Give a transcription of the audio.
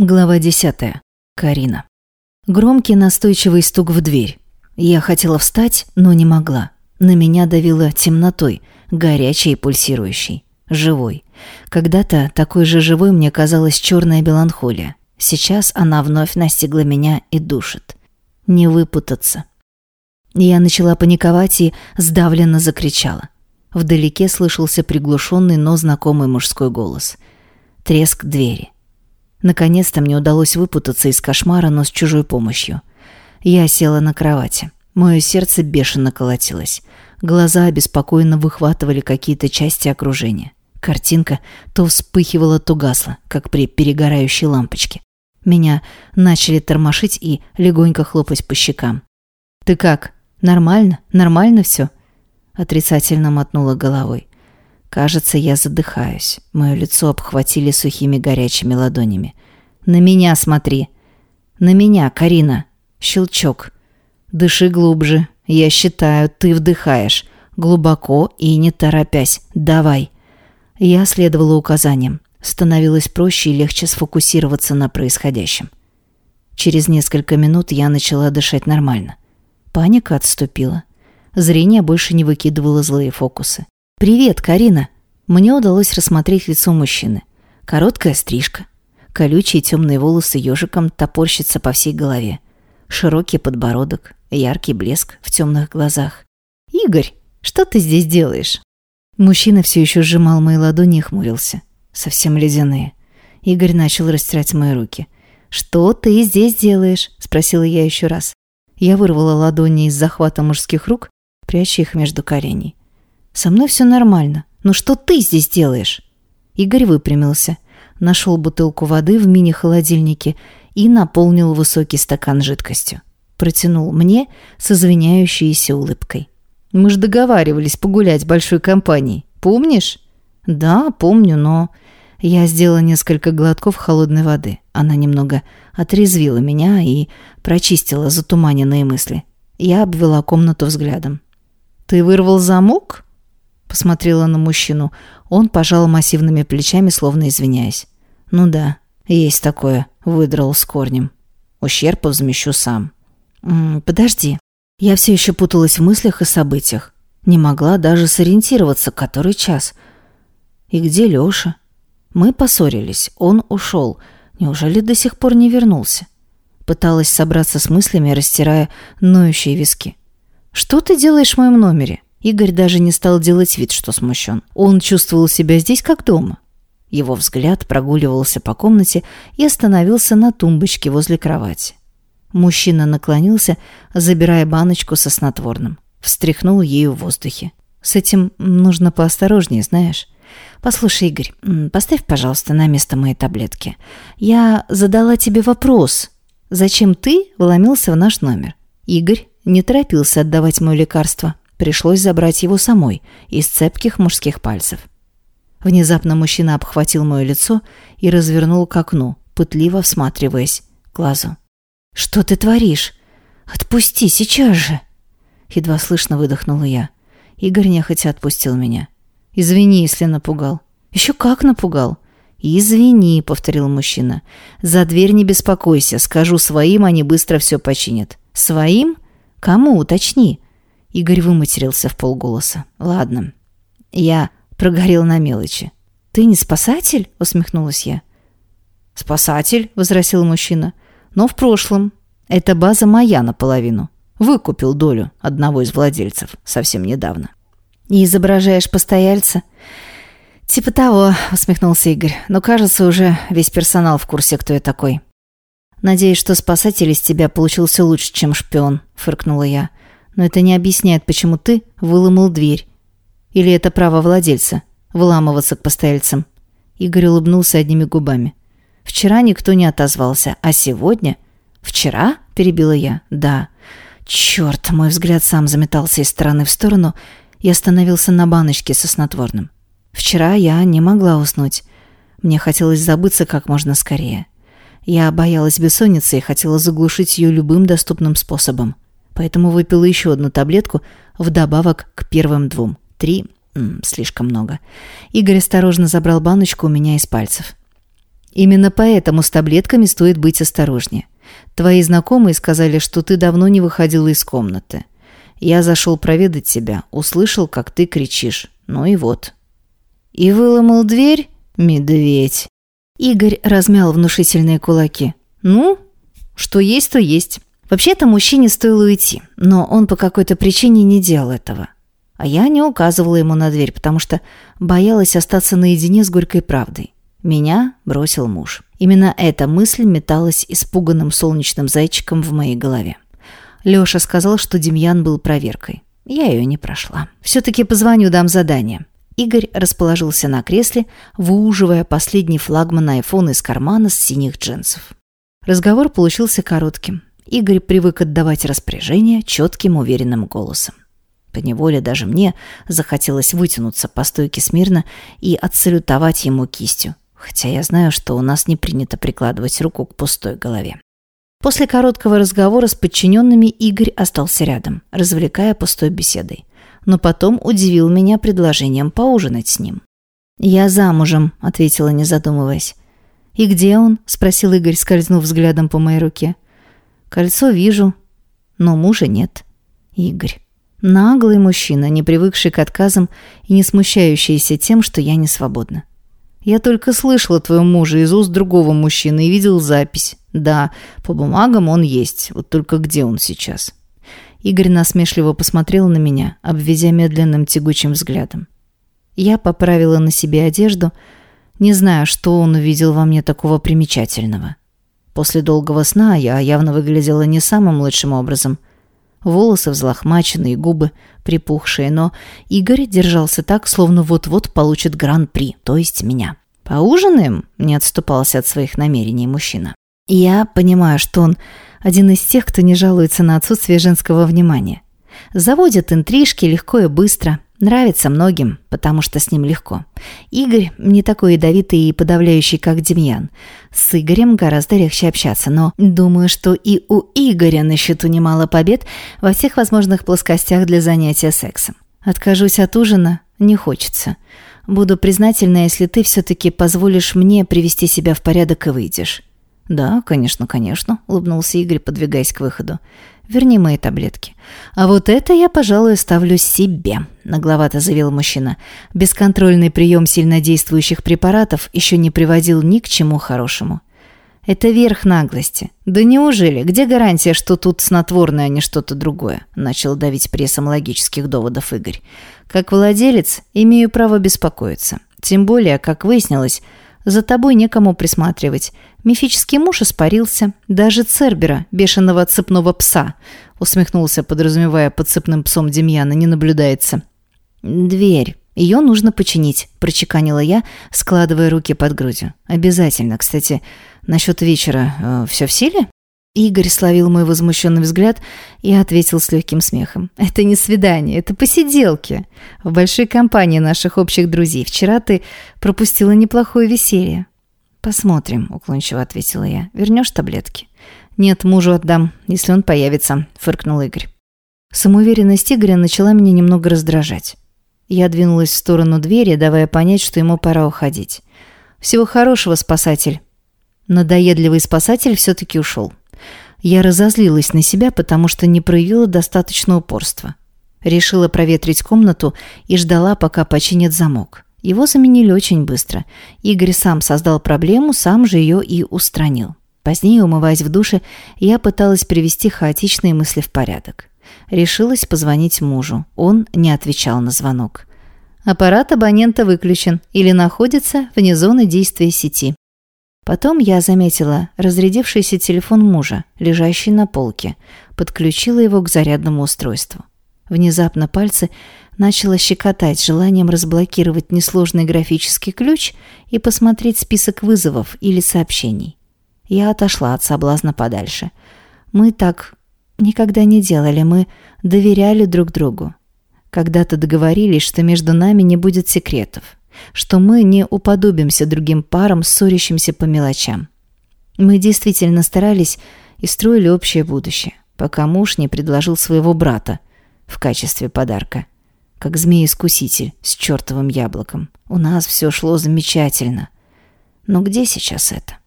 Глава 10. Карина. Громкий настойчивый стук в дверь. Я хотела встать, но не могла. На меня давило темнотой, горячей и пульсирующей. Живой. Когда-то такой же живой мне казалась черная меланхолия. Сейчас она вновь настигла меня и душит. Не выпутаться. Я начала паниковать и сдавленно закричала. Вдалеке слышался приглушенный, но знакомый мужской голос. Треск двери. Наконец-то мне удалось выпутаться из кошмара, но с чужой помощью. Я села на кровати. Мое сердце бешено колотилось. Глаза обеспокоенно выхватывали какие-то части окружения. Картинка то вспыхивала, то гасла, как при перегорающей лампочке. Меня начали тормошить и легонько хлопать по щекам. «Ты как? Нормально? Нормально все?» Отрицательно мотнула головой. Кажется, я задыхаюсь. Мое лицо обхватили сухими горячими ладонями. «На меня смотри!» «На меня, Карина!» Щелчок. «Дыши глубже. Я считаю, ты вдыхаешь. Глубоко и не торопясь. Давай!» Я следовала указаниям. Становилось проще и легче сфокусироваться на происходящем. Через несколько минут я начала дышать нормально. Паника отступила. Зрение больше не выкидывало злые фокусы. «Привет, Карина!» Мне удалось рассмотреть лицо мужчины. Короткая стрижка. Колючие темные волосы ежиком топорщатся по всей голове. Широкий подбородок, яркий блеск в темных глазах. «Игорь, что ты здесь делаешь?» Мужчина все еще сжимал мои ладони и хмурился. Совсем ледяные. Игорь начал растирать мои руки. «Что ты здесь делаешь?» – спросила я еще раз. Я вырвала ладони из захвата мужских рук, пряча их между коленей. Со мной все нормально. Но что ты здесь делаешь?» Игорь выпрямился, нашел бутылку воды в мини-холодильнике и наполнил высокий стакан жидкостью. Протянул мне с извиняющейся улыбкой. «Мы же договаривались погулять большой компанией. Помнишь?» «Да, помню, но...» Я сделала несколько глотков холодной воды. Она немного отрезвила меня и прочистила затуманенные мысли. Я обвела комнату взглядом. «Ты вырвал замок?» Посмотрела на мужчину. Он пожал массивными плечами, словно извиняясь. «Ну да, есть такое», — выдрал с корнем. «Ущерб возмещу сам». М -м, «Подожди». Я все еще путалась в мыслях и событиях. Не могла даже сориентироваться, который час. И где Лёша? Мы поссорились, он ушел. Неужели до сих пор не вернулся? Пыталась собраться с мыслями, растирая ноющие виски. «Что ты делаешь в моем номере?» Игорь даже не стал делать вид, что смущен. Он чувствовал себя здесь как дома. Его взгляд прогуливался по комнате и остановился на тумбочке возле кровати. Мужчина наклонился, забирая баночку со снотворным. Встряхнул ею в воздухе. «С этим нужно поосторожнее, знаешь. Послушай, Игорь, поставь, пожалуйста, на место мои таблетки. Я задала тебе вопрос. Зачем ты вломился в наш номер?» Игорь не торопился отдавать мое лекарство. Пришлось забрать его самой, из цепких мужских пальцев. Внезапно мужчина обхватил мое лицо и развернул к окну, пытливо всматриваясь к глазу. «Что ты творишь? Отпусти сейчас же!» Едва слышно выдохнула я. Игорь нехотя отпустил меня. «Извини, если напугал». «Еще как напугал!» «Извини», — повторил мужчина. «За дверь не беспокойся. Скажу своим, они быстро все починят». «Своим? Кому? Уточни». Игорь выматерился в полголоса. «Ладно. Я прогорел на мелочи». «Ты не спасатель?» — усмехнулась я. «Спасатель», — возразил мужчина. «Но в прошлом. Эта база моя наполовину. Выкупил долю одного из владельцев совсем недавно». «И изображаешь постояльца?» «Типа того», — усмехнулся Игорь. «Но, кажется, уже весь персонал в курсе, кто я такой». «Надеюсь, что спасатель из тебя получился лучше, чем шпион», — фыркнула я. Но это не объясняет, почему ты выломал дверь. Или это право владельца – выламываться к постояльцам. Игорь улыбнулся одними губами. Вчера никто не отозвался, а сегодня... Вчера? Перебила я. Да. Черт, мой взгляд сам заметался из стороны в сторону и остановился на баночке со снотворным. Вчера я не могла уснуть. Мне хотелось забыться как можно скорее. Я боялась бессонницы и хотела заглушить ее любым доступным способом поэтому выпила еще одну таблетку вдобавок к первым двум. Три – слишком много. Игорь осторожно забрал баночку у меня из пальцев. Именно поэтому с таблетками стоит быть осторожнее. Твои знакомые сказали, что ты давно не выходила из комнаты. Я зашел проведать тебя, услышал, как ты кричишь. Ну и вот. И выломал дверь? Медведь. Игорь размял внушительные кулаки. Ну, что есть, то есть. Вообще-то мужчине стоило уйти, но он по какой-то причине не делал этого. А я не указывала ему на дверь, потому что боялась остаться наедине с горькой правдой. Меня бросил муж. Именно эта мысль металась испуганным солнечным зайчиком в моей голове. Лёша сказал, что Демьян был проверкой. Я её не прошла. Всё-таки позвоню, дам задание. Игорь расположился на кресле, выуживая последний флагман айфона из кармана с синих джинсов. Разговор получился коротким. Игорь привык отдавать распоряжения четким, уверенным голосом. Поневоле даже мне захотелось вытянуться по стойке смирно и отсалютовать ему кистью, хотя я знаю, что у нас не принято прикладывать руку к пустой голове. После короткого разговора с подчиненными Игорь остался рядом, развлекая пустой беседой. Но потом удивил меня предложением поужинать с ним. «Я замужем», — ответила, не задумываясь. «И где он?» — спросил Игорь, скользнув взглядом по моей руке. «Кольцо вижу, но мужа нет». «Игорь». Наглый мужчина, не привыкший к отказам и не смущающийся тем, что я не свободна. Я только слышала твоего мужа из уст другого мужчины и видел запись. Да, по бумагам он есть, вот только где он сейчас? Игорь насмешливо посмотрел на меня, обведя медленным тягучим взглядом. Я поправила на себе одежду, не зная, что он увидел во мне такого примечательного. После долгого сна я явно выглядела не самым лучшим образом. Волосы взлохмаченные, губы припухшие, но Игорь держался так, словно вот-вот получит гран-при, то есть меня. «Поужинаем?» – не отступался от своих намерений мужчина. Я понимаю, что он один из тех, кто не жалуется на отсутствие женского внимания. Заводит интрижки легко и быстро. Нравится многим, потому что с ним легко. Игорь не такой ядовитый и подавляющий, как Демьян. С Игорем гораздо легче общаться, но думаю, что и у Игоря на счету немало побед во всех возможных плоскостях для занятия сексом. Откажусь от ужина не хочется. Буду признательна, если ты все-таки позволишь мне привести себя в порядок и выйдешь. «Да, конечно, конечно», — улыбнулся Игорь, подвигаясь к выходу. «Верни мои таблетки». «А вот это я, пожалуй, ставлю себе», — нагловато заявил мужчина. «Бесконтрольный прием сильнодействующих препаратов еще не приводил ни к чему хорошему». «Это верх наглости. Да неужели? Где гарантия, что тут снотворное, а не что-то другое?» Начал давить прессом логических доводов Игорь. «Как владелец имею право беспокоиться. Тем более, как выяснилось, за тобой некому присматривать. Мифический муж испарился. Даже Цербера, бешеного цепного пса, усмехнулся, подразумевая под цепным псом Демьяна, не наблюдается. Дверь. Ее нужно починить, прочеканила я, складывая руки под грудью. Обязательно. Кстати, насчет вечера э, все в силе? Игорь словил мой возмущенный взгляд и ответил с легким смехом. «Это не свидание, это посиделки. В большой компании наших общих друзей. Вчера ты пропустила неплохое веселье». «Посмотрим», — уклончиво ответила я. «Вернешь таблетки?» «Нет, мужу отдам, если он появится», — фыркнул Игорь. Самоуверенность Игоря начала меня немного раздражать. Я двинулась в сторону двери, давая понять, что ему пора уходить. «Всего хорошего, спасатель». Надоедливый спасатель все-таки ушел. Я разозлилась на себя, потому что не проявила достаточно упорства. Решила проветрить комнату и ждала, пока починят замок. Его заменили очень быстро. Игорь сам создал проблему, сам же ее и устранил. Позднее, умываясь в душе, я пыталась привести хаотичные мысли в порядок. Решилась позвонить мужу. Он не отвечал на звонок. Аппарат абонента выключен или находится вне зоны действия сети. Потом я заметила разрядившийся телефон мужа, лежащий на полке, подключила его к зарядному устройству. Внезапно пальцы начало щекотать желанием разблокировать несложный графический ключ и посмотреть список вызовов или сообщений. Я отошла от соблазна подальше. Мы так никогда не делали, мы доверяли друг другу. Когда-то договорились, что между нами не будет секретов что мы не уподобимся другим парам, ссорящимся по мелочам. Мы действительно старались и строили общее будущее, пока муж не предложил своего брата в качестве подарка. Как змей-искуситель с чертовым яблоком. У нас все шло замечательно. Но где сейчас это?